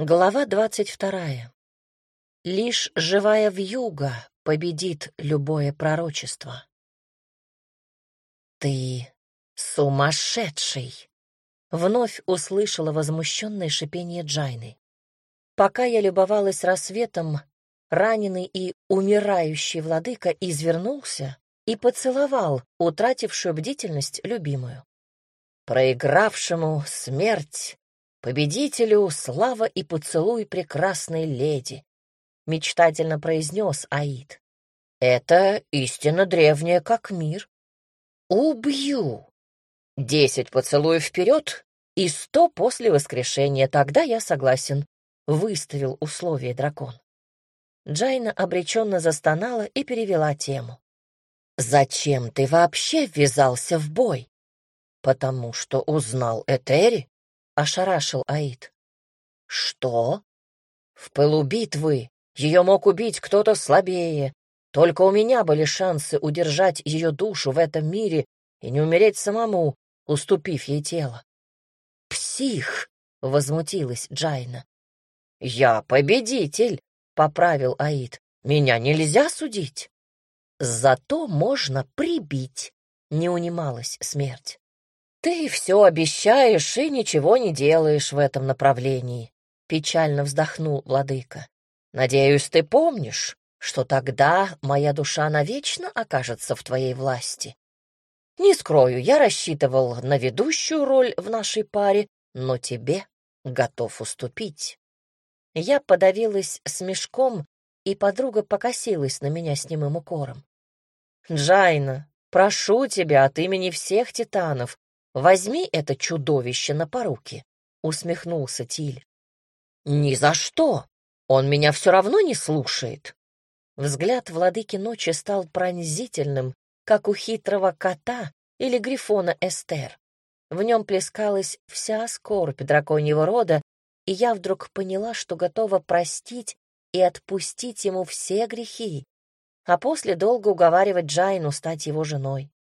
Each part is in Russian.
Глава двадцать вторая. Лишь живая вьюга победит любое пророчество. «Ты сумасшедший!» — вновь услышала возмущенное шипение Джайны. Пока я любовалась рассветом, раненый и умирающий владыка извернулся и поцеловал утратившую бдительность любимую. Проигравшему смерть «Победителю слава и поцелуй прекрасной леди», — мечтательно произнес Аид. «Это истина древняя, как мир. Убью! Десять поцелуев вперед и сто после воскрешения, тогда я согласен», — выставил условие дракон. Джайна обреченно застонала и перевела тему. «Зачем ты вообще ввязался в бой?» «Потому что узнал Этери ошарашил Аид. «Что?» «В пылу битвы ее мог убить кто-то слабее. Только у меня были шансы удержать ее душу в этом мире и не умереть самому, уступив ей тело». «Псих!» — возмутилась Джайна. «Я победитель!» — поправил Аид. «Меня нельзя судить!» «Зато можно прибить!» — не унималась смерть. «Ты все обещаешь и ничего не делаешь в этом направлении», — печально вздохнул владыка. «Надеюсь, ты помнишь, что тогда моя душа навечно окажется в твоей власти. Не скрою, я рассчитывал на ведущую роль в нашей паре, но тебе готов уступить». Я подавилась смешком, и подруга покосилась на меня с немым укором. «Джайна, прошу тебя от имени всех титанов, Возьми это чудовище на поруки, — усмехнулся Тиль. Ни за что! Он меня все равно не слушает. Взгляд владыки ночи стал пронзительным, как у хитрого кота или грифона Эстер. В нем плескалась вся скорбь драконьего рода, и я вдруг поняла, что готова простить и отпустить ему все грехи, а после долго уговаривать Джайну стать его женой.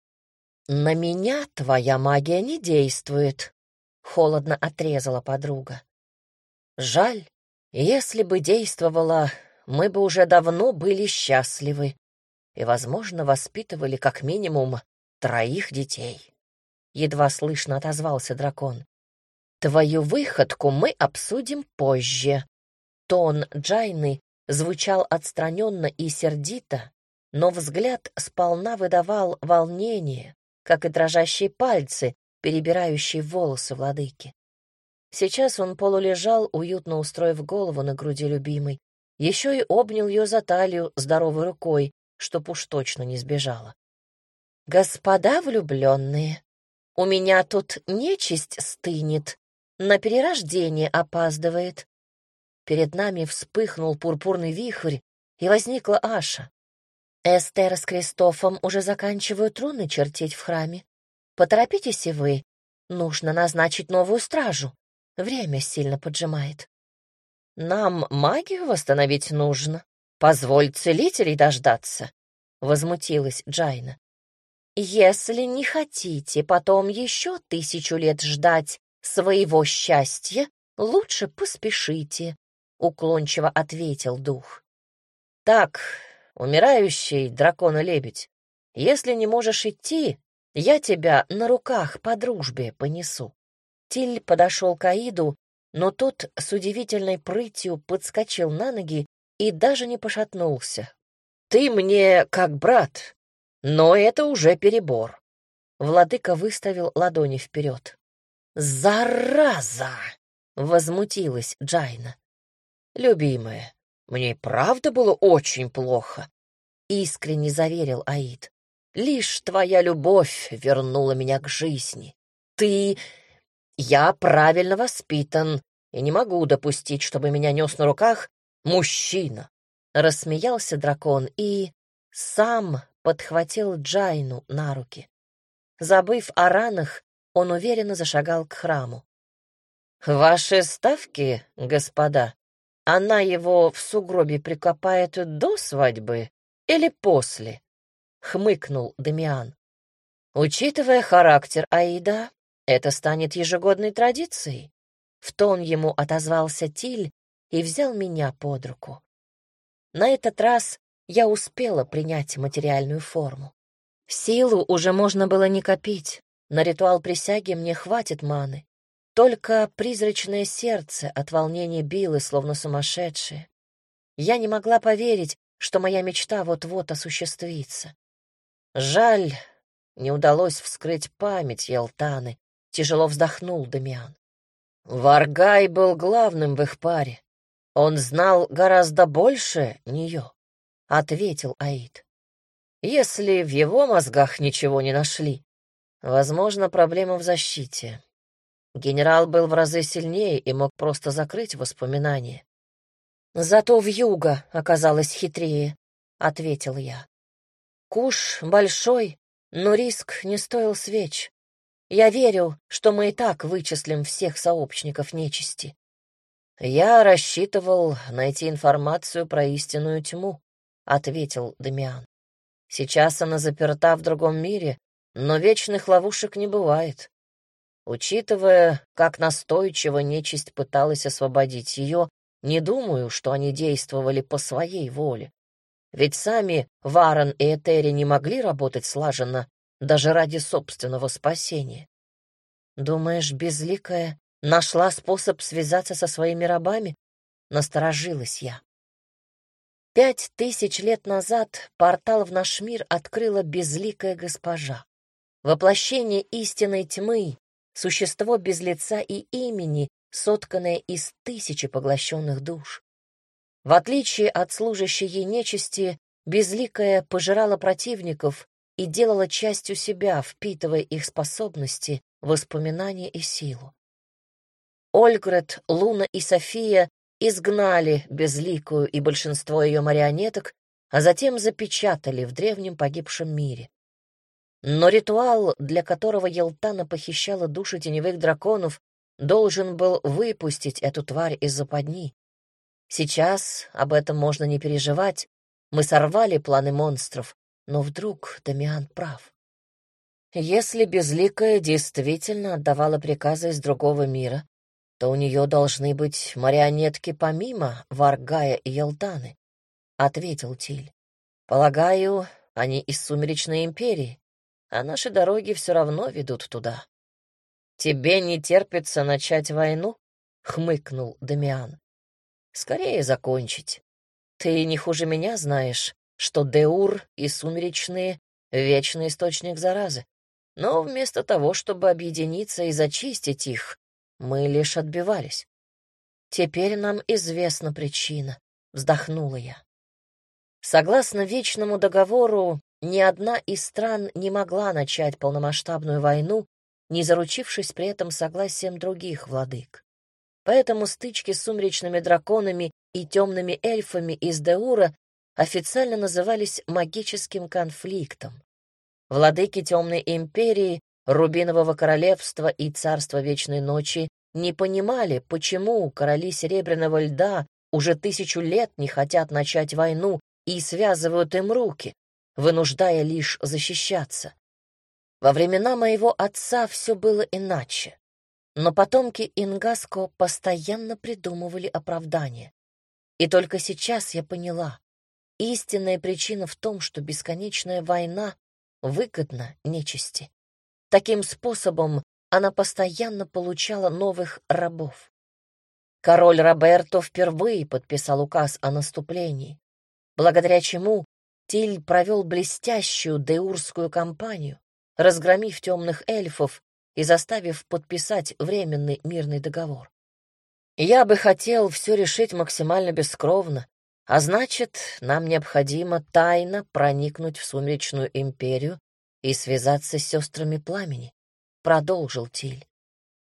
«На меня твоя магия не действует», — холодно отрезала подруга. «Жаль, если бы действовала, мы бы уже давно были счастливы и, возможно, воспитывали как минимум троих детей». Едва слышно отозвался дракон. «Твою выходку мы обсудим позже». Тон Джайны звучал отстраненно и сердито, но взгляд сполна выдавал волнение, как и дрожащие пальцы, перебирающие волосы владыки. Сейчас он полулежал, уютно устроив голову на груди любимой, еще и обнял ее за талию здоровой рукой, чтоб уж точно не сбежала. «Господа влюбленные, у меня тут нечисть стынет, на перерождение опаздывает». Перед нами вспыхнул пурпурный вихрь, и возникла Аша. Эстер с Кристофом уже заканчивают руны чертить в храме. Поторопитесь и вы. Нужно назначить новую стражу. Время сильно поджимает. Нам магию восстановить нужно. Позволь целителей дождаться, — возмутилась Джайна. Если не хотите потом еще тысячу лет ждать своего счастья, лучше поспешите, — уклончиво ответил дух. Так, умирающий дракона-лебедь, если не можешь идти, я тебя на руках по дружбе понесу». Тиль подошел к Аиду, но тот с удивительной прытью подскочил на ноги и даже не пошатнулся. «Ты мне как брат, но это уже перебор». Владыка выставил ладони вперед. «Зараза!» — возмутилась Джайна. «Любимая, мне правда было очень плохо, — искренне заверил Аид. Лишь твоя любовь вернула меня к жизни. Ты... Я правильно воспитан и не могу допустить, чтобы меня нес на руках мужчина. Рассмеялся дракон и сам подхватил Джайну на руки. Забыв о ранах, он уверенно зашагал к храму. «Ваши ставки, господа?» Она его в сугробе прикопает до свадьбы или после? Хмыкнул Дамиан. Учитывая характер Аида, это станет ежегодной традицией. В тон ему отозвался Тиль, и взял меня под руку. На этот раз я успела принять материальную форму. Силу уже можно было не копить, на ритуал присяги мне хватит маны. Только призрачное сердце от волнения било, словно сумасшедшее. Я не могла поверить, что моя мечта вот-вот осуществится. Жаль, не удалось вскрыть память Елтаны, тяжело вздохнул Дамиан. Варгай был главным в их паре. Он знал гораздо больше нее, — ответил Аид. Если в его мозгах ничего не нашли, возможно, проблема в защите. Генерал был в разы сильнее и мог просто закрыть воспоминания. Зато в юга оказалось хитрее, — ответил я. Куш большой, но риск не стоил свеч. Я верю, что мы и так вычислим всех сообщников нечисти. Я рассчитывал найти информацию про истинную тьму, ответил Демиан. Сейчас она заперта в другом мире, но вечных ловушек не бывает. Учитывая, как настойчиво нечисть пыталась освободить ее, не думаю, что они действовали по своей воле. Ведь сами Варон и Этери не могли работать слаженно даже ради собственного спасения. Думаешь, Безликая нашла способ связаться со своими рабами? Насторожилась я. Пять тысяч лет назад портал в наш мир открыла Безликая госпожа. Воплощение истинной тьмы, существо без лица и имени, сотканное из тысячи поглощенных душ. В отличие от служащей ей нечисти, Безликая пожирала противников и делала частью себя, впитывая их способности, воспоминания и силу. Ольгрет, Луна и София изгнали Безликую и большинство ее марионеток, а затем запечатали в древнем погибшем мире. Но ритуал, для которого Елтана похищала души теневых драконов, должен был выпустить эту тварь из западни. Сейчас об этом можно не переживать. Мы сорвали планы монстров, но вдруг Дамиан прав. Если Безликая действительно отдавала приказы из другого мира, то у нее должны быть марионетки помимо Варгая и Елтаны, — ответил Тиль. Полагаю, они из Сумеречной империи, а наши дороги все равно ведут туда. «Тебе не терпится начать войну?» — хмыкнул Дамиан. «Скорее закончить. Ты не хуже меня знаешь, что Деур и Сумеречные — вечный источник заразы. Но вместо того, чтобы объединиться и зачистить их, мы лишь отбивались. Теперь нам известна причина, — вздохнула я. Согласно Вечному договору, ни одна из стран не могла начать полномасштабную войну, не заручившись при этом согласием других владык. Поэтому стычки с сумеречными драконами и темными эльфами из Деура официально назывались магическим конфликтом. Владыки Темной Империи, Рубинового Королевства и Царства Вечной Ночи не понимали, почему короли Серебряного Льда уже тысячу лет не хотят начать войну и связывают им руки, вынуждая лишь защищаться. Во времена моего отца все было иначе, но потомки Ингаско постоянно придумывали оправдания. И только сейчас я поняла, истинная причина в том, что бесконечная война выгодна нечисти. Таким способом она постоянно получала новых рабов. Король Роберто впервые подписал указ о наступлении, благодаря чему Тиль провел блестящую деурскую кампанию, разгромив темных эльфов и заставив подписать временный мирный договор. Я бы хотел все решить максимально бескровно, а значит, нам необходимо тайно проникнуть в Сумеречную империю и связаться с сестрами пламени, — продолжил Тиль.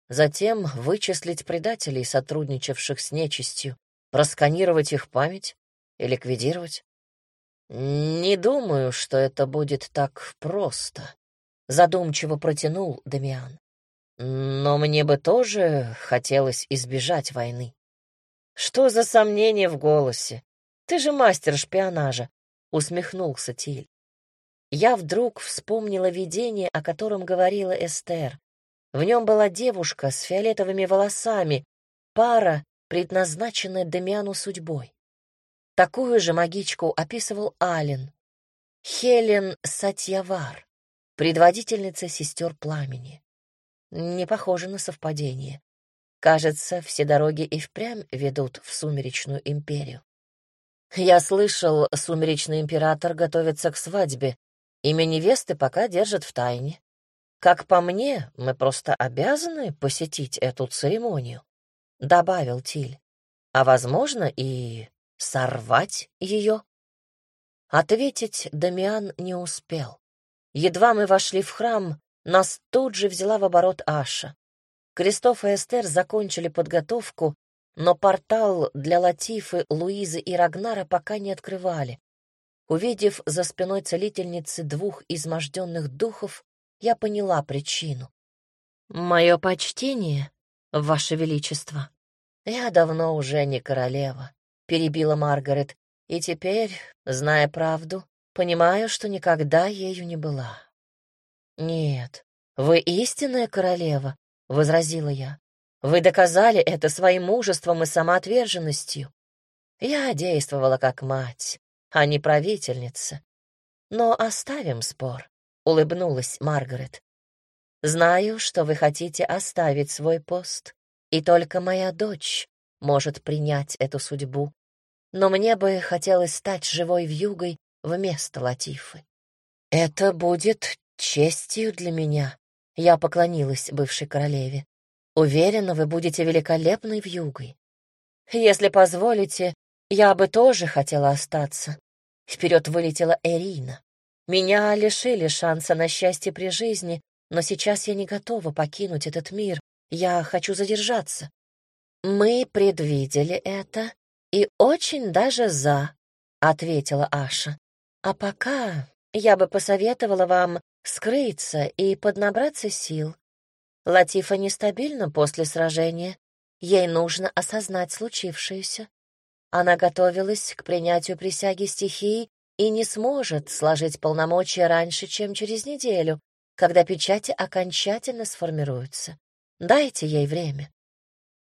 Затем вычислить предателей, сотрудничавших с нечистью, просканировать их память и ликвидировать. Не думаю, что это будет так просто, задумчиво протянул Дамиан. Но мне бы тоже хотелось избежать войны. Что за сомнение в голосе? Ты же мастер шпионажа, усмехнулся Тиль. Я вдруг вспомнила видение, о котором говорила Эстер. В нем была девушка с фиолетовыми волосами, пара, предназначенное Демиану судьбой. Такую же магичку описывал Ален. Хелен Сатьявар, предводительница сестер пламени. Не похоже на совпадение. Кажется, все дороги и впрямь ведут в Сумеречную империю. Я слышал, Сумеречный император готовится к свадьбе. Имя невесты пока держит в тайне. Как по мне, мы просто обязаны посетить эту церемонию, — добавил Тиль. А, возможно, и сорвать ее? Ответить Дамиан не успел. Едва мы вошли в храм, нас тут же взяла в оборот Аша. Кристоф и Эстер закончили подготовку, но портал для Латифы, Луизы и Рагнара пока не открывали. Увидев за спиной целительницы двух изможденных духов, я поняла причину. «Мое почтение, Ваше Величество. Я давно уже не королева», — перебила Маргарет, «и теперь, зная правду, понимаю, что никогда ею не была». «Нет, вы истинная королева», — возразила я. Вы доказали это своим мужеством и самоотверженностью. Я действовала как мать, а не правительница. Но оставим спор, — улыбнулась Маргарет. Знаю, что вы хотите оставить свой пост, и только моя дочь может принять эту судьбу. Но мне бы хотелось стать живой вьюгой вместо Латифы. Это будет честью для меня. Я поклонилась бывшей королеве. Уверена, вы будете великолепной вьюгой. Если позволите, я бы тоже хотела остаться. Вперед вылетела Эрина. Меня лишили шанса на счастье при жизни, но сейчас я не готова покинуть этот мир. Я хочу задержаться. Мы предвидели это и очень даже за, ответила Аша. А пока я бы посоветовала вам скрыться и поднабраться сил. Латифа нестабильна после сражения. Ей нужно осознать случившееся. Она готовилась к принятию присяги стихии и не сможет сложить полномочия раньше, чем через неделю, когда печати окончательно сформируются. Дайте ей время.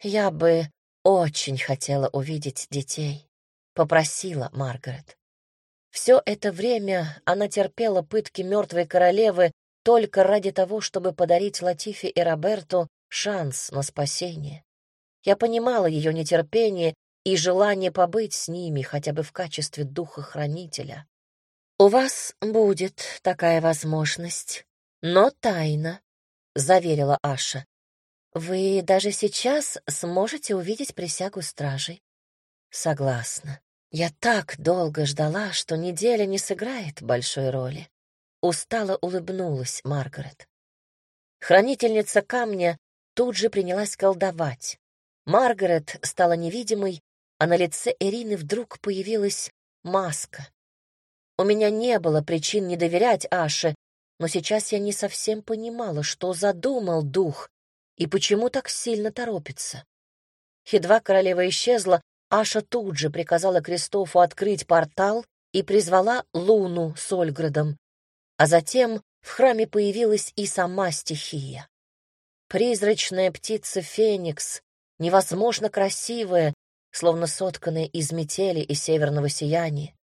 Я бы очень хотела увидеть детей, — попросила Маргарет. Все это время она терпела пытки мертвой королевы только ради того, чтобы подарить Латифе и Роберту шанс на спасение. Я понимала ее нетерпение и желание побыть с ними хотя бы в качестве духа-хранителя. «У вас будет такая возможность, но тайна», — заверила Аша. «Вы даже сейчас сможете увидеть присягу стражей». «Согласна. Я так долго ждала, что неделя не сыграет большой роли. Устало улыбнулась Маргарет. Хранительница камня тут же принялась колдовать. Маргарет стала невидимой, а на лице Ирины вдруг появилась маска. У меня не было причин не доверять Аше, но сейчас я не совсем понимала, что задумал дух и почему так сильно торопится. Едва королева исчезла, Аша тут же приказала Кристофу открыть портал и призвала Луну с Ольградом. А затем в храме появилась и сама стихия. Призрачная птица Феникс, невозможно красивая, словно сотканная из метели и северного сияния.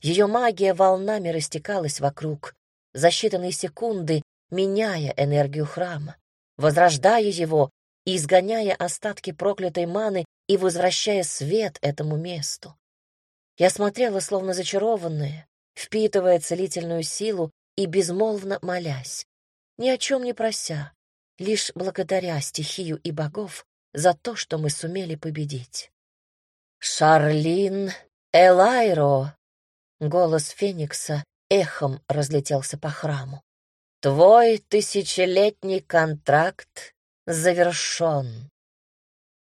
Ее магия волнами растекалась вокруг, за считанные секунды меняя энергию храма, возрождая его и изгоняя остатки проклятой маны и возвращая свет этому месту. Я смотрела, словно зачарованная, впитывая целительную силу и безмолвно молясь, ни о чем не прося, лишь благодаря стихию и богов за то, что мы сумели победить. «Шарлин Элайро!» Голос Феникса эхом разлетелся по храму. «Твой тысячелетний контракт завершен.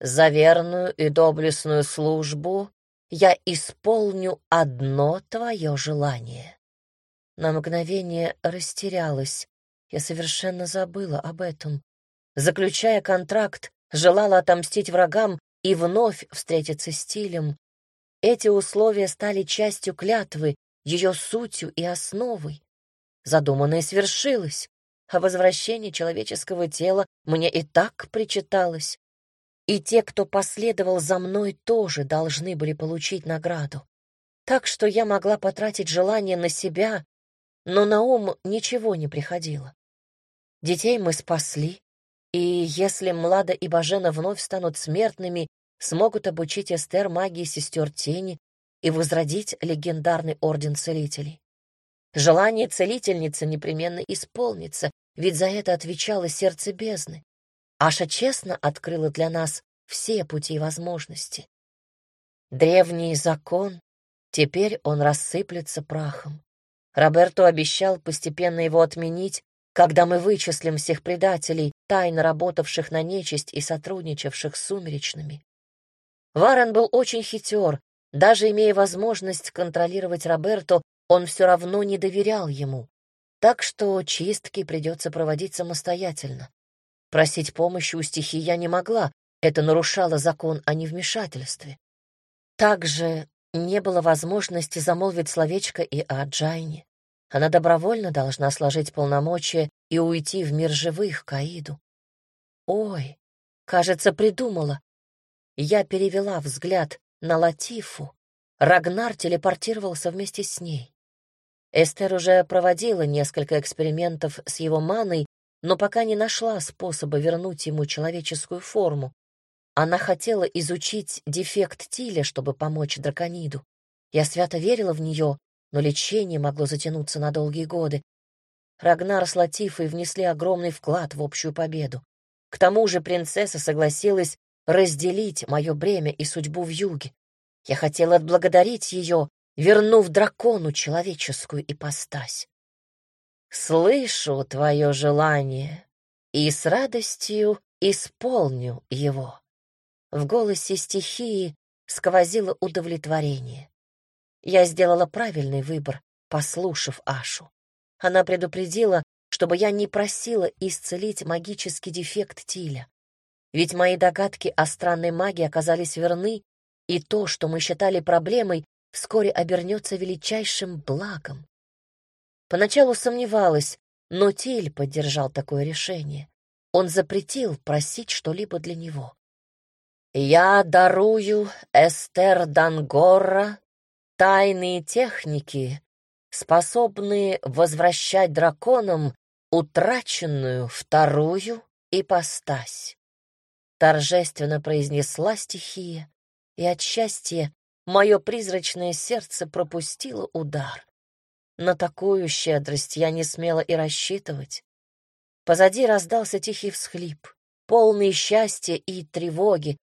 За верную и доблестную службу я исполню одно твое желание». На мгновение растерялась. Я совершенно забыла об этом. Заключая контракт, желала отомстить врагам и вновь встретиться с Тилем. Эти условия стали частью клятвы, ее сутью и основой. Задуманное свершилось, а возвращение человеческого тела мне и так причиталось. И те, кто последовал за мной, тоже должны были получить награду. Так что я могла потратить желание на себя, но на ум ничего не приходило. Детей мы спасли, и если Млада и Бажена вновь станут смертными, смогут обучить Эстер магии сестер тени и возродить легендарный орден целителей. Желание целительницы непременно исполнится, ведь за это отвечало сердце бездны. Аша честно открыла для нас все пути и возможности. Древний закон, теперь он рассыплется прахом. Роберто обещал постепенно его отменить, когда мы вычислим всех предателей, тайно работавших на нечисть и сотрудничавших с сумеречными. Варен был очень хитер, даже имея возможность контролировать Роберто, он все равно не доверял ему, так что чистки придется проводить самостоятельно. Просить помощи у стихии я не могла, это нарушало закон о невмешательстве. Также не было возможности замолвить словечко и о Джайне. Она добровольно должна сложить полномочия и уйти в мир живых к Аиду. Ой, кажется, придумала. Я перевела взгляд на Латифу. Рагнар телепортировался вместе с ней. Эстер уже проводила несколько экспериментов с его маной, но пока не нашла способа вернуть ему человеческую форму. Она хотела изучить дефект Тиля, чтобы помочь дракониду. Я свято верила в нее но лечение могло затянуться на долгие годы. Рагнар с Латифой внесли огромный вклад в общую победу. К тому же принцесса согласилась разделить мое бремя и судьбу в юге. Я хотела отблагодарить ее, вернув дракону человеческую ипостась. «Слышу твое желание и с радостью исполню его». В голосе стихии сквозило удовлетворение. Я сделала правильный выбор, послушав Ашу. Она предупредила, чтобы я не просила исцелить магический дефект Тиля. Ведь мои догадки о странной магии оказались верны, и то, что мы считали проблемой, вскоре обернется величайшим благом. Поначалу сомневалась, но Тиль поддержал такое решение. Он запретил просить что-либо для него. «Я дарую Эстер Дангорра тайные техники, способные возвращать драконам утраченную вторую ипостась. Торжественно произнесла стихия, и от счастья мое призрачное сердце пропустило удар. На такую щедрость я не смела и рассчитывать. Позади раздался тихий всхлип, полный счастья и тревоги.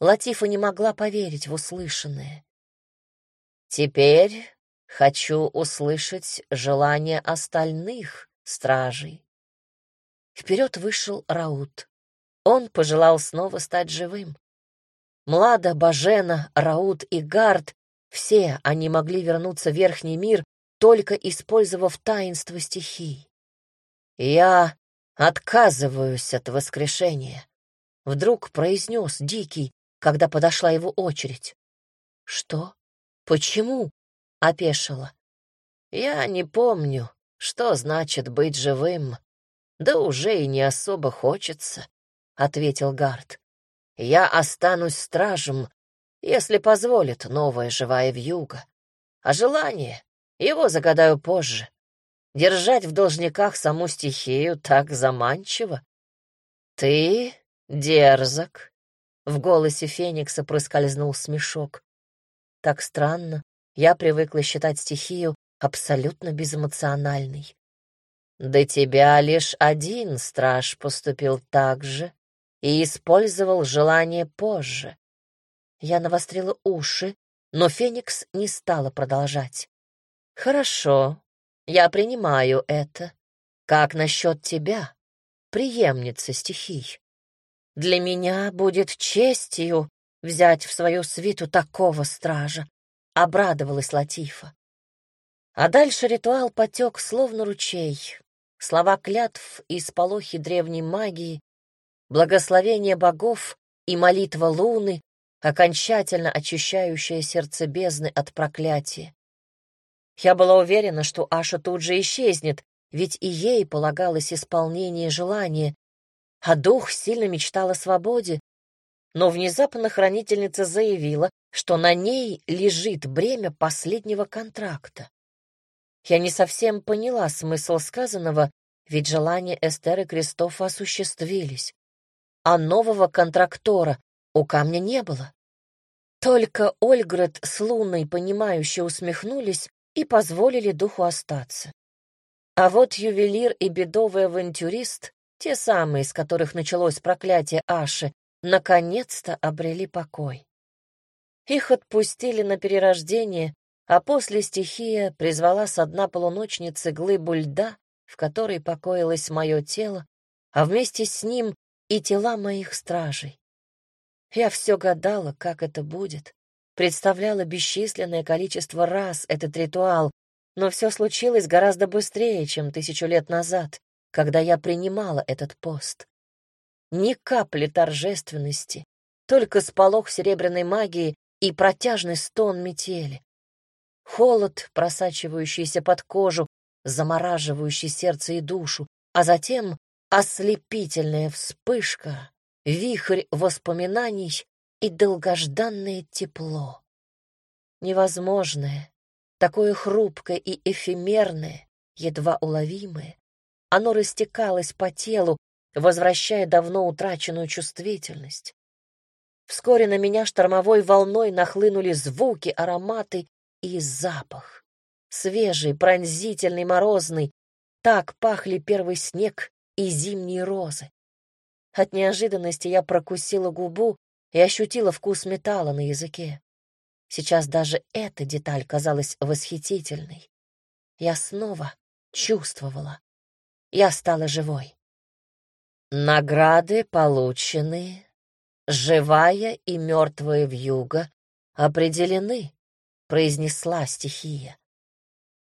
Латифа не могла поверить в услышанное. Теперь хочу услышать желание остальных стражей. Вперед вышел Раут. Он пожелал снова стать живым. Млада, Бажена, Раут и Гард — все они могли вернуться в Верхний мир, только использовав таинство стихий. «Я отказываюсь от воскрешения», — вдруг произнес Дикий, когда подошла его очередь. «Что?» «Почему?» — опешила. «Я не помню, что значит быть живым. Да уже и не особо хочется», — ответил Гард. «Я останусь стражем, если позволит новая живая вьюга. А желание его загадаю позже. Держать в должниках саму стихию так заманчиво. Ты дерзок». В голосе Феникса проскользнул смешок. Так странно. Я привыкла считать стихию абсолютно безэмоциональной. До тебя лишь один страж поступил так же и использовал желание позже. Я навострила уши, но Феникс не стала продолжать. Хорошо, я принимаю это. Как насчет тебя, преемница стихий? Для меня будет честью взять в свою свиту такого стража, обрадовалась Латифа. А дальше ритуал потек словно ручей. Слова клятв и сполохи древней магии, благословение богов и молитва луны, окончательно очищающая сердце бездны от проклятия. Я была уверена, что Аша тут же исчезнет, ведь и ей полагалось исполнение желания, а дух сильно мечтал о свободе, но внезапно хранительница заявила, что на ней лежит бремя последнего контракта. Я не совсем поняла смысл сказанного, ведь желания Эстеры Кристофа осуществились, а нового контрактора у камня не было. Только Ольгрет с Луной, понимающе усмехнулись и позволили духу остаться. А вот ювелир и бедовый авантюрист, те самые, с которых началось проклятие Аши, наконец-то обрели покой. Их отпустили на перерождение, а после стихия призвала со дна полуночницы глыбу льда, в которой покоилось мое тело, а вместе с ним и тела моих стражей. Я все гадала, как это будет, представляла бесчисленное количество раз этот ритуал, но все случилось гораздо быстрее, чем тысячу лет назад, когда я принимала этот пост. Ни капли торжественности, только сполох серебряной магии и протяжный стон метели. Холод, просачивающийся под кожу, замораживающий сердце и душу, а затем ослепительная вспышка, вихрь воспоминаний и долгожданное тепло. Невозможное, такое хрупкое и эфемерное, едва уловимое, оно растекалось по телу, возвращая давно утраченную чувствительность. Вскоре на меня штормовой волной нахлынули звуки, ароматы и запах. Свежий, пронзительный, морозный. Так пахли первый снег и зимние розы. От неожиданности я прокусила губу и ощутила вкус металла на языке. Сейчас даже эта деталь казалась восхитительной. Я снова чувствовала. Я стала живой. Награды получены. Живая и мертвая вьюга определены, произнесла стихия.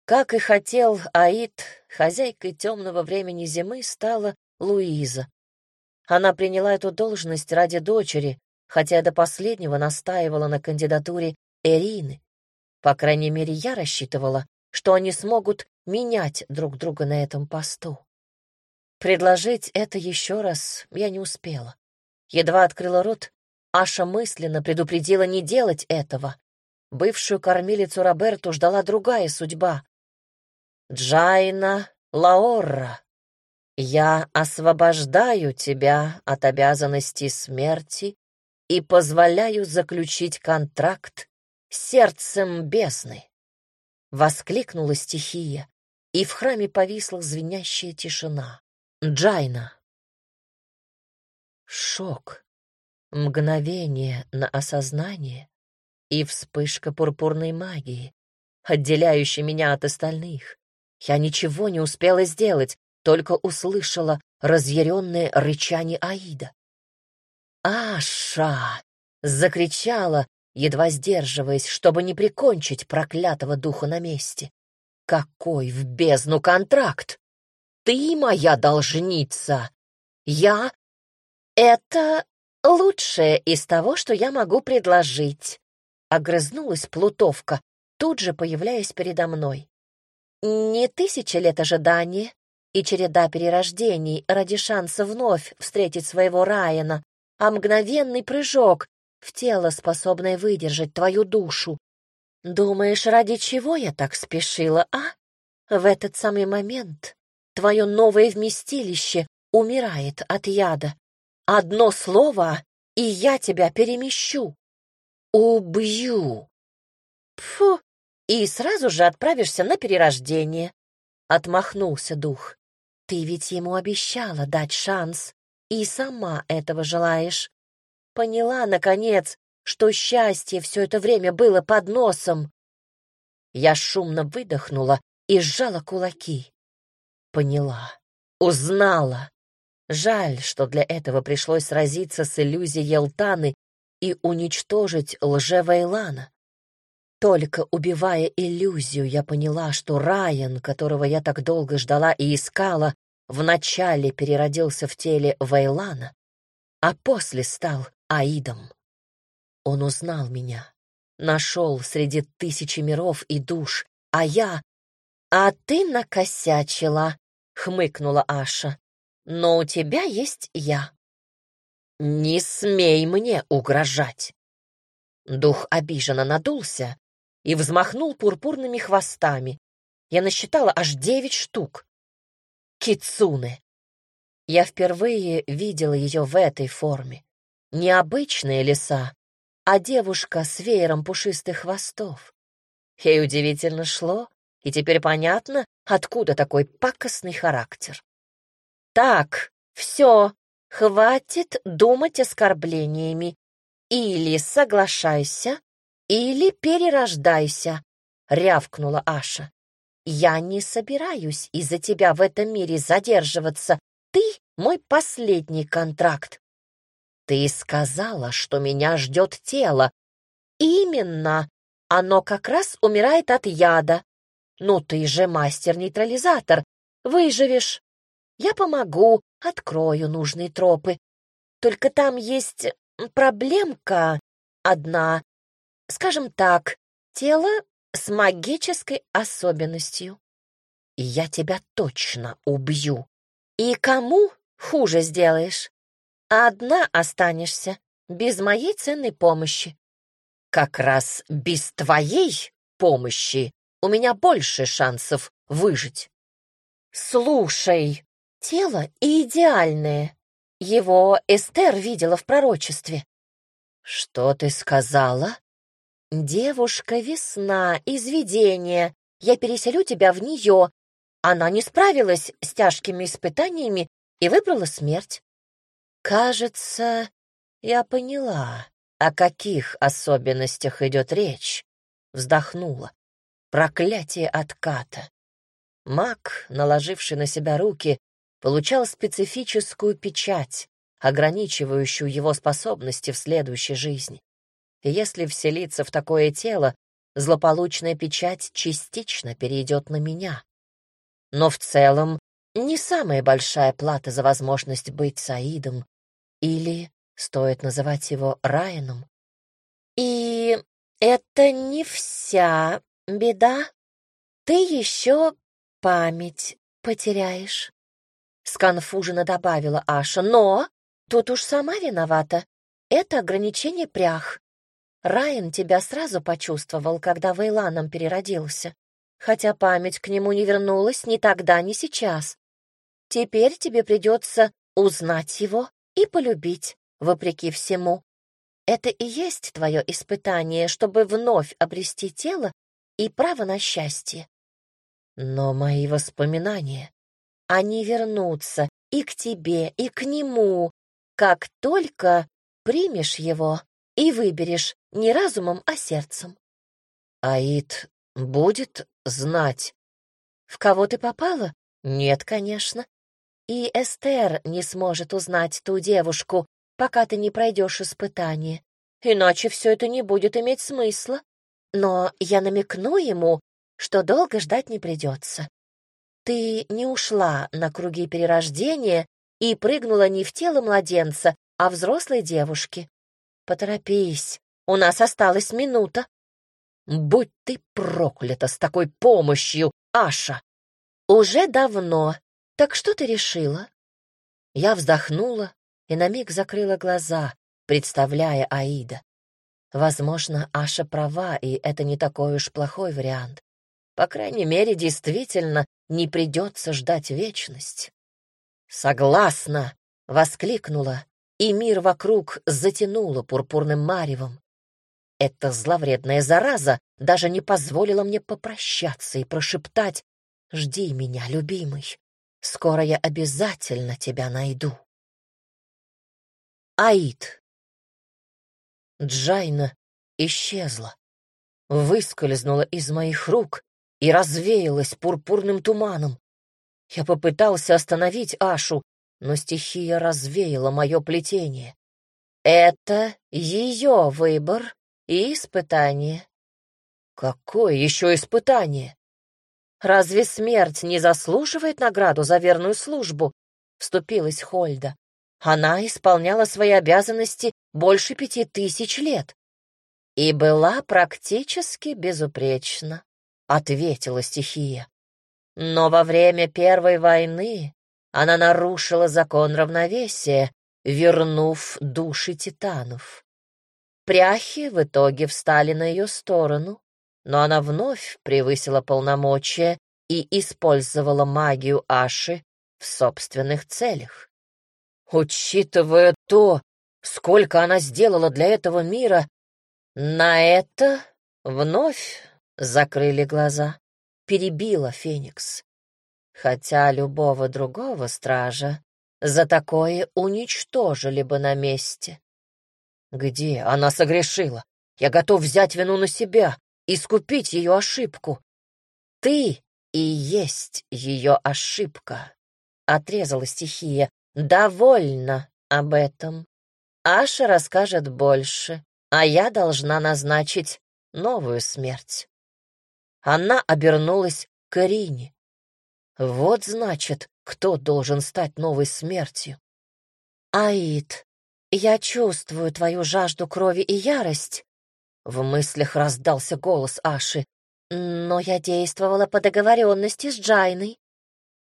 Как и хотел Аид, хозяйкой темного времени зимы стала Луиза. Она приняла эту должность ради дочери, хотя до последнего настаивала на кандидатуре Эрины. По крайней мере, я рассчитывала, что они смогут менять друг друга на этом посту. Предложить это еще раз я не успела. Едва открыла рот, Аша мысленно предупредила не делать этого. Бывшую кормилицу Роберту ждала другая судьба. «Джайна Лаорра, я освобождаю тебя от обязанностей смерти и позволяю заключить контракт сердцем бездны!» Воскликнула стихия, и в храме повисла звенящая тишина. Джайна. Шок. Мгновение на осознание и вспышка пурпурной магии, отделяющей меня от остальных. Я ничего не успела сделать, только услышала разъяренное рычание Аида. «Аша!» — закричала, едва сдерживаясь, чтобы не прикончить проклятого духа на месте. «Какой в бездну контракт! ты моя должница. Я... Это лучшее из того, что я могу предложить. Огрызнулась Плутовка, тут же появляясь передо мной. Не тысяча лет ожидания и череда перерождений ради шанса вновь встретить своего Райана, а мгновенный прыжок в тело, способное выдержать твою душу. Думаешь, ради чего я так спешила, а? В этот самый момент Твое новое вместилище умирает от яда. Одно слово, и я тебя перемещу. Убью. Фу, и сразу же отправишься на перерождение. Отмахнулся дух. Ты ведь ему обещала дать шанс, и сама этого желаешь. Поняла, наконец, что счастье все это время было под носом. Я шумно выдохнула и сжала кулаки. Поняла. Узнала. Жаль, что для этого пришлось сразиться с иллюзией Елтаны и уничтожить лжевайлана. Только убивая иллюзию, я поняла, что Райан, которого я так долго ждала и искала, вначале переродился в теле Вейлана, а после стал Аидом. Он узнал меня, нашел среди тысячи миров и душ, а я «А ты накосячила», — хмыкнула Аша. «Но у тебя есть я». «Не смей мне угрожать!» Дух обиженно надулся и взмахнул пурпурными хвостами. Я насчитала аж девять штук. Кицуны. Я впервые видела ее в этой форме. Необычные леса, а девушка с веером пушистых хвостов. Ей удивительно шло, и теперь понятно, откуда такой пакостный характер. «Так, все, хватит думать оскорблениями. Или соглашайся, или перерождайся», — рявкнула Аша. «Я не собираюсь из-за тебя в этом мире задерживаться. Ты — мой последний контракт. «Ты сказала, что меня ждет тело». «Именно. Оно как раз умирает от яда. Ну, ты же мастер-нейтрализатор. Выживешь. Я помогу, открою нужные тропы. Только там есть проблемка одна. Скажем так, тело с магической особенностью. И я тебя точно убью. И кому хуже сделаешь? одна останешься, без моей ценной помощи. Как раз без твоей помощи у меня больше шансов выжить. Слушай, тело идеальное. Его Эстер видела в пророчестве. Что ты сказала? Девушка-весна из видения. Я переселю тебя в нее. Она не справилась с тяжкими испытаниями и выбрала смерть. Кажется, я поняла, о каких особенностях идет речь. Вздохнула. Проклятие отката. Маг, наложивший на себя руки, получал специфическую печать, ограничивающую его способности в следующей жизни. Если вселиться в такое тело, злополучная печать частично перейдет на меня. Но в целом не самая большая плата за возможность быть Саидом или стоит называть его Райаном? И это не вся беда. Ты еще память потеряешь. Сконфуженно добавила Аша. Но тут уж сама виновата. Это ограничение прях. Райан тебя сразу почувствовал, когда Вейланом переродился. Хотя память к нему не вернулась ни тогда, ни сейчас. Теперь тебе придется узнать его и полюбить, вопреки всему. Это и есть твое испытание, чтобы вновь обрести тело и право на счастье. Но мои воспоминания, они вернутся и к тебе, и к нему, как только примешь его и выберешь не разумом, а сердцем. Аид будет знать, в кого ты попала? Нет, конечно. И Эстер не сможет узнать ту девушку, пока ты не пройдешь испытание. Иначе все это не будет иметь смысла. Но я намекну ему, что долго ждать не придется. Ты не ушла на круги перерождения и прыгнула не в тело младенца, а взрослой девушки. Поторопись, у нас осталась минута. Будь ты проклята с такой помощью, Аша! Уже давно «Так что ты решила?» Я вздохнула и на миг закрыла глаза, представляя Аида. Возможно, Аша права, и это не такой уж плохой вариант. По крайней мере, действительно, не придется ждать вечность. «Согласна!» — воскликнула, и мир вокруг затянуло пурпурным маревом. Эта зловредная зараза даже не позволила мне попрощаться и прошептать «Жди меня, любимый». Скоро я обязательно тебя найду. Аид. Джайна исчезла, выскользнула из моих рук и развеялась пурпурным туманом. Я попытался остановить Ашу, но стихия развеяла мое плетение. Это ее выбор и испытание. Какое еще испытание? Разве смерть не заслуживает награду за верную службу? Вступилась Хольда. Она исполняла свои обязанности больше пяти тысяч лет. И была практически безупречна, ответила стихия. Но во время Первой войны она нарушила закон равновесия вернув души титанов. Пряхи в итоге встали на ее сторону, но она вновь превысила полномочия и использовала магию Аши в собственных целях. Учитывая то, сколько она сделала для этого мира, на это вновь закрыли глаза, перебила Феникс. Хотя любого другого стража за такое уничтожили бы на месте. Где она согрешила? Я готов взять вину на себя, искупить ее ошибку. Ты и есть ее ошибка, — отрезала стихия. Довольно об этом. Аша расскажет больше, а я должна назначить новую смерть. Она обернулась к Ирине. Вот значит, кто должен стать новой смертью. Аид, я чувствую твою жажду крови и ярость. В мыслях раздался голос Аши. Но я действовала по договоренности с Джайной.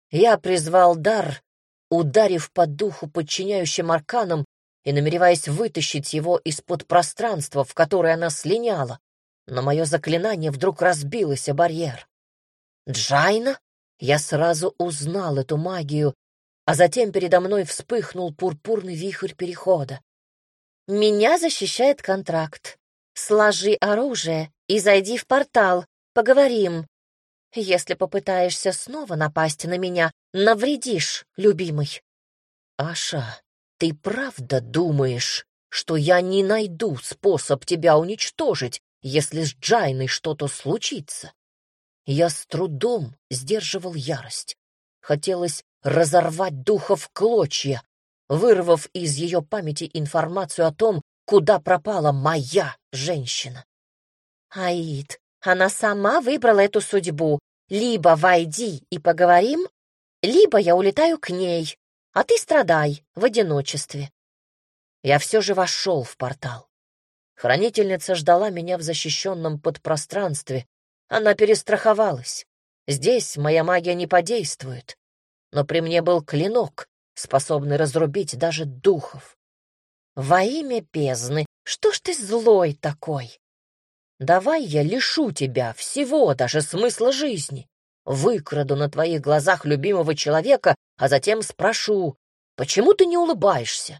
Я призвал дар, ударив по духу подчиняющим арканам и намереваясь вытащить его из-под пространства, в которое она слиняла. Но мое заклинание вдруг разбилось о барьер. «Джайна?» Я сразу узнал эту магию, а затем передо мной вспыхнул пурпурный вихрь перехода. «Меня защищает контракт. Сложи оружие и зайди в портал, поговорим. Если попытаешься снова напасть на меня, навредишь, любимый». «Аша, ты правда думаешь, что я не найду способ тебя уничтожить, если с Джайной что-то случится?» Я с трудом сдерживал ярость. Хотелось разорвать духа в клочья, вырвав из ее памяти информацию о том, куда пропала моя женщина. Аид, она сама выбрала эту судьбу. Либо войди и поговорим, либо я улетаю к ней, а ты страдай в одиночестве. Я все же вошел в портал. Хранительница ждала меня в защищенном подпространстве, она перестраховалась. Здесь моя магия не подействует. Но при мне был клинок, способный разрубить даже духов. Во имя бездны, что ж ты злой такой? Давай я лишу тебя всего, даже смысла жизни. Выкраду на твоих глазах любимого человека, а затем спрошу, почему ты не улыбаешься?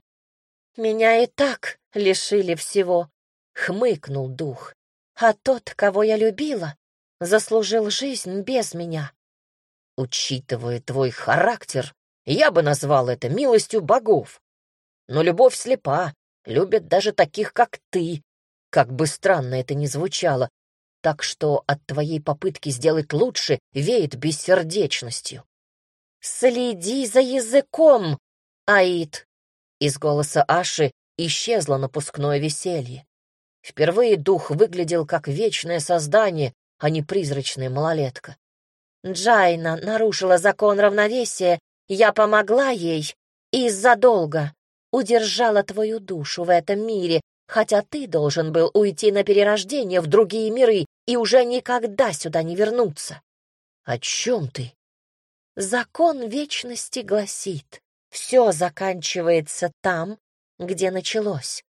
Меня и так лишили всего, — хмыкнул дух. А тот, кого я любила, заслужил жизнь без меня. Учитывая твой характер, я бы назвал это милостью богов. Но любовь слепа, любят даже таких, как ты, как бы странно это ни звучало, так что от твоей попытки сделать лучше веет бессердечностью. «Следи за языком, Аид!» Из голоса Аши исчезло напускное веселье. Впервые дух выглядел как вечное создание, а не призрачная малолетка. Джайна нарушила закон равновесия, я помогла ей из-за долга, удержала твою душу в этом мире, хотя ты должен был уйти на перерождение в другие миры и уже никогда сюда не вернуться. О чем ты? Закон вечности гласит, все заканчивается там, где началось.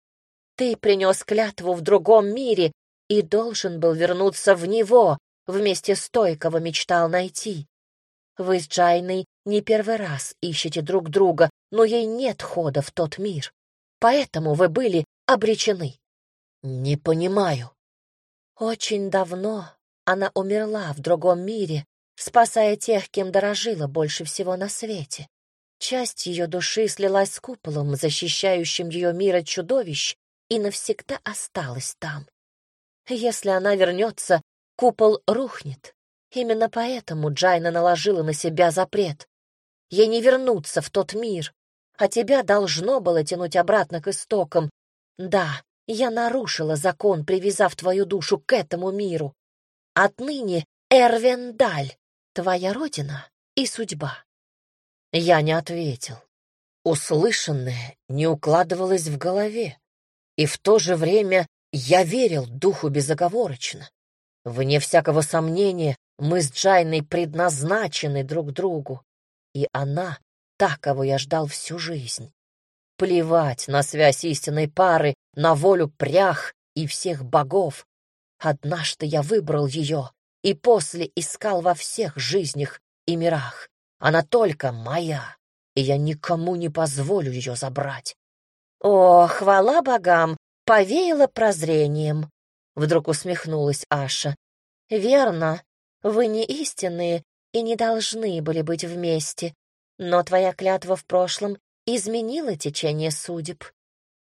Ты принес клятву в другом мире, и должен был вернуться в него, вместе с той, кого мечтал найти. Вы с Джайной не первый раз ищете друг друга, но ей нет хода в тот мир. Поэтому вы были обречены. Не понимаю. Очень давно она умерла в другом мире, спасая тех, кем дорожила больше всего на свете. Часть ее души слилась с куполом, защищающим ее мир от чудовищ, и навсегда осталась там. Если она вернется, купол рухнет. Именно поэтому Джайна наложила на себя запрет. Ей не вернуться в тот мир, а тебя должно было тянуть обратно к истокам. Да, я нарушила закон, привязав твою душу к этому миру. Отныне Эрвендаль, твоя родина и судьба. Я не ответил. Услышанное не укладывалось в голове, и в то же время я верил духу безоговорочно. Вне всякого сомнения, мы с Джайной предназначены друг другу, и она — та, кого я ждал всю жизнь. Плевать на связь истинной пары, на волю прях и всех богов. Однажды я выбрал ее и после искал во всех жизнях и мирах. Она только моя, и я никому не позволю ее забрать. О, хвала богам, повеяло прозрением. Вдруг усмехнулась Аша. Верно, вы не истинные и не должны были быть вместе, но твоя клятва в прошлом изменила течение судеб.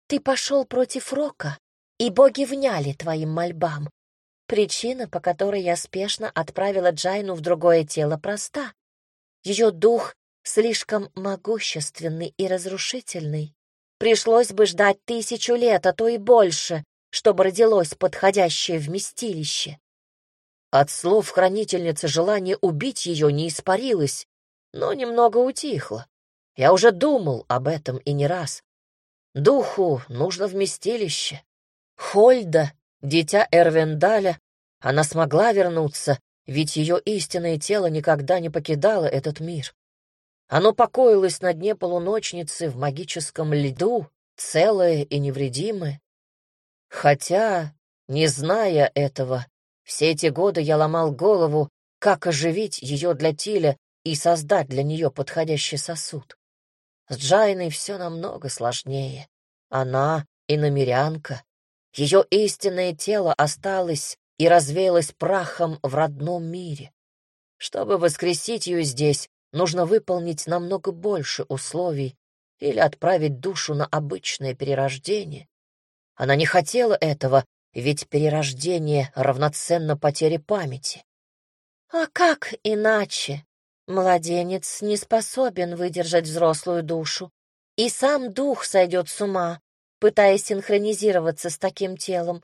Ты пошел против Рока, и боги вняли твоим мольбам. Причина, по которой я спешно отправила Джайну в другое тело, проста. Ее дух слишком могущественный и разрушительный. Пришлось бы ждать тысячу лет, а то и больше, чтобы родилось подходящее вместилище. От слов хранительницы желание убить ее не испарилось, но немного утихло. Я уже думал об этом и не раз. Духу нужно вместилище. Хольда, дитя Эрвендаля, она смогла вернуться, ведь ее истинное тело никогда не покидало этот мир. Оно покоилось на дне полуночницы в магическом льду, целое и невредимое. Хотя, не зная этого, все эти годы я ломал голову, как оживить ее для Тиля и создать для нее подходящий сосуд. С Джайной все намного сложнее. Она и намерянка. Ее истинное тело осталось и развеялось прахом в родном мире. Чтобы воскресить ее здесь, нужно выполнить намного больше условий или отправить душу на обычное перерождение. Она не хотела этого, ведь перерождение равноценно потере памяти. А как иначе? Младенец не способен выдержать взрослую душу, и сам дух сойдет с ума, пытаясь синхронизироваться с таким телом,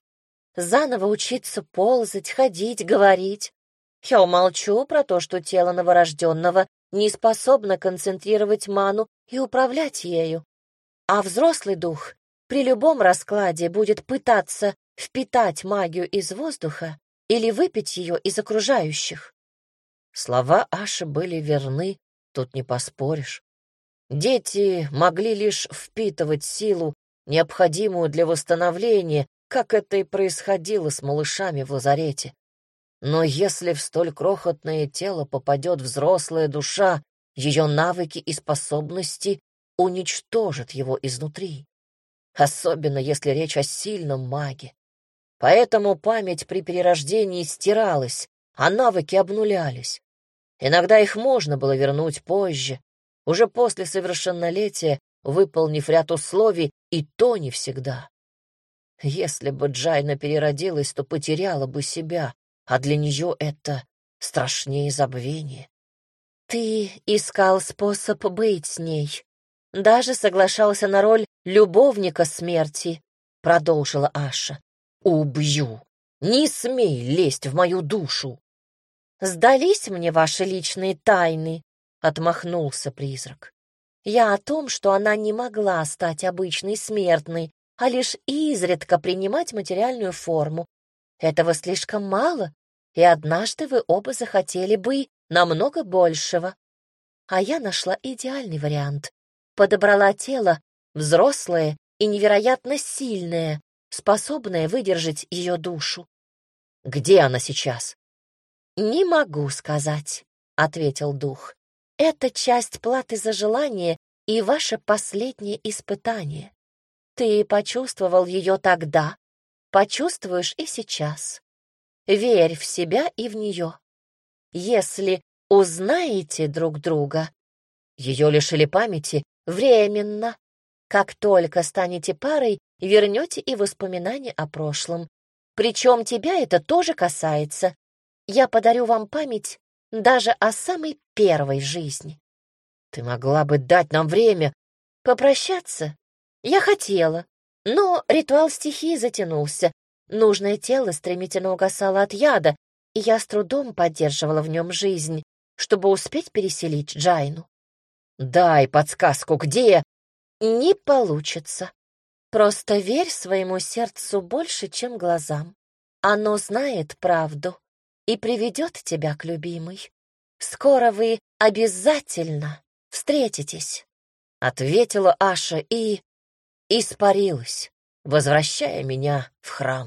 заново учиться ползать, ходить, говорить. Я умолчу про то, что тело новорожденного не способно концентрировать ману и управлять ею. А взрослый дух при любом раскладе будет пытаться впитать магию из воздуха или выпить ее из окружающих. Слова Аши были верны, тут не поспоришь. Дети могли лишь впитывать силу, необходимую для восстановления, как это и происходило с малышами в лазарете. Но если в столь крохотное тело попадет взрослая душа, ее навыки и способности уничтожат его изнутри. Особенно если речь о сильном маге. Поэтому память при перерождении стиралась, а навыки обнулялись. Иногда их можно было вернуть позже, уже после совершеннолетия, выполнив ряд условий, и то не всегда. Если бы Джайна переродилась, то потеряла бы себя, а для нее это страшнее забвения. Ты искал способ быть с ней, даже соглашался на роль любовника смерти, продолжила Аша. Убью! Не смей лезть в мою душу! «Сдались мне ваши личные тайны», — отмахнулся призрак. «Я о том, что она не могла стать обычной смертной, а лишь изредка принимать материальную форму. Этого слишком мало, и однажды вы оба захотели бы намного большего. А я нашла идеальный вариант. Подобрала тело, взрослое и невероятно сильное, способное выдержать ее душу. Где она сейчас? «Не могу сказать», — ответил дух. «Это часть платы за желание и ваше последнее испытание. Ты почувствовал ее тогда, почувствуешь и сейчас. Верь в себя и в нее. Если узнаете друг друга, ее лишили памяти временно. Как только станете парой, вернете и воспоминания о прошлом. Причем тебя это тоже касается. Я подарю вам память даже о самой первой жизни. Ты могла бы дать нам время попрощаться. Я хотела, но ритуал стихии затянулся. Нужное тело стремительно угасало от яда, и я с трудом поддерживала в нем жизнь, чтобы успеть переселить Джайну. «Дай подсказку, где?» «Не получится. Просто верь своему сердцу больше, чем глазам. Оно знает правду и приведет тебя к любимой. Скоро вы обязательно встретитесь», — ответила Аша и испарилась, возвращая меня в храм.